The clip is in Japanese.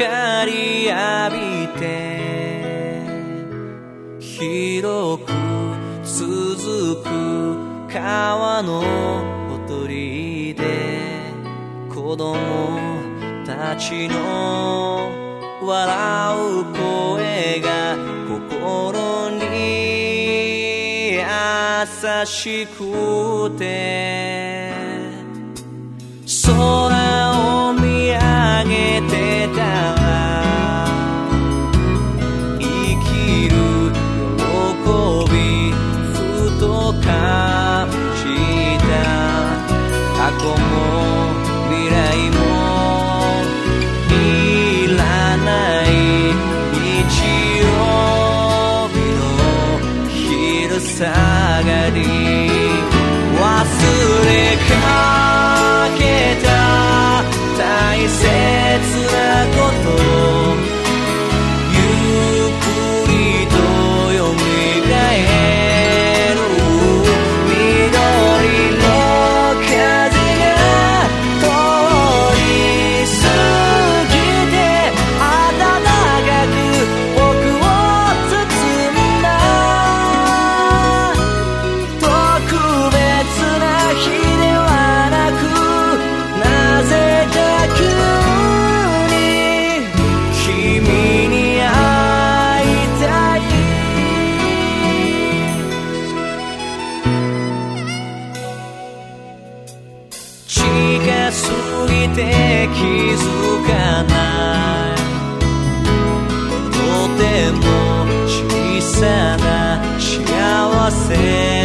光浴びて広く続く川のほとりで子供たちの笑う声が心に優しくてがり忘れかけた。大切なこと。て気づかない。とても小さな幸せ。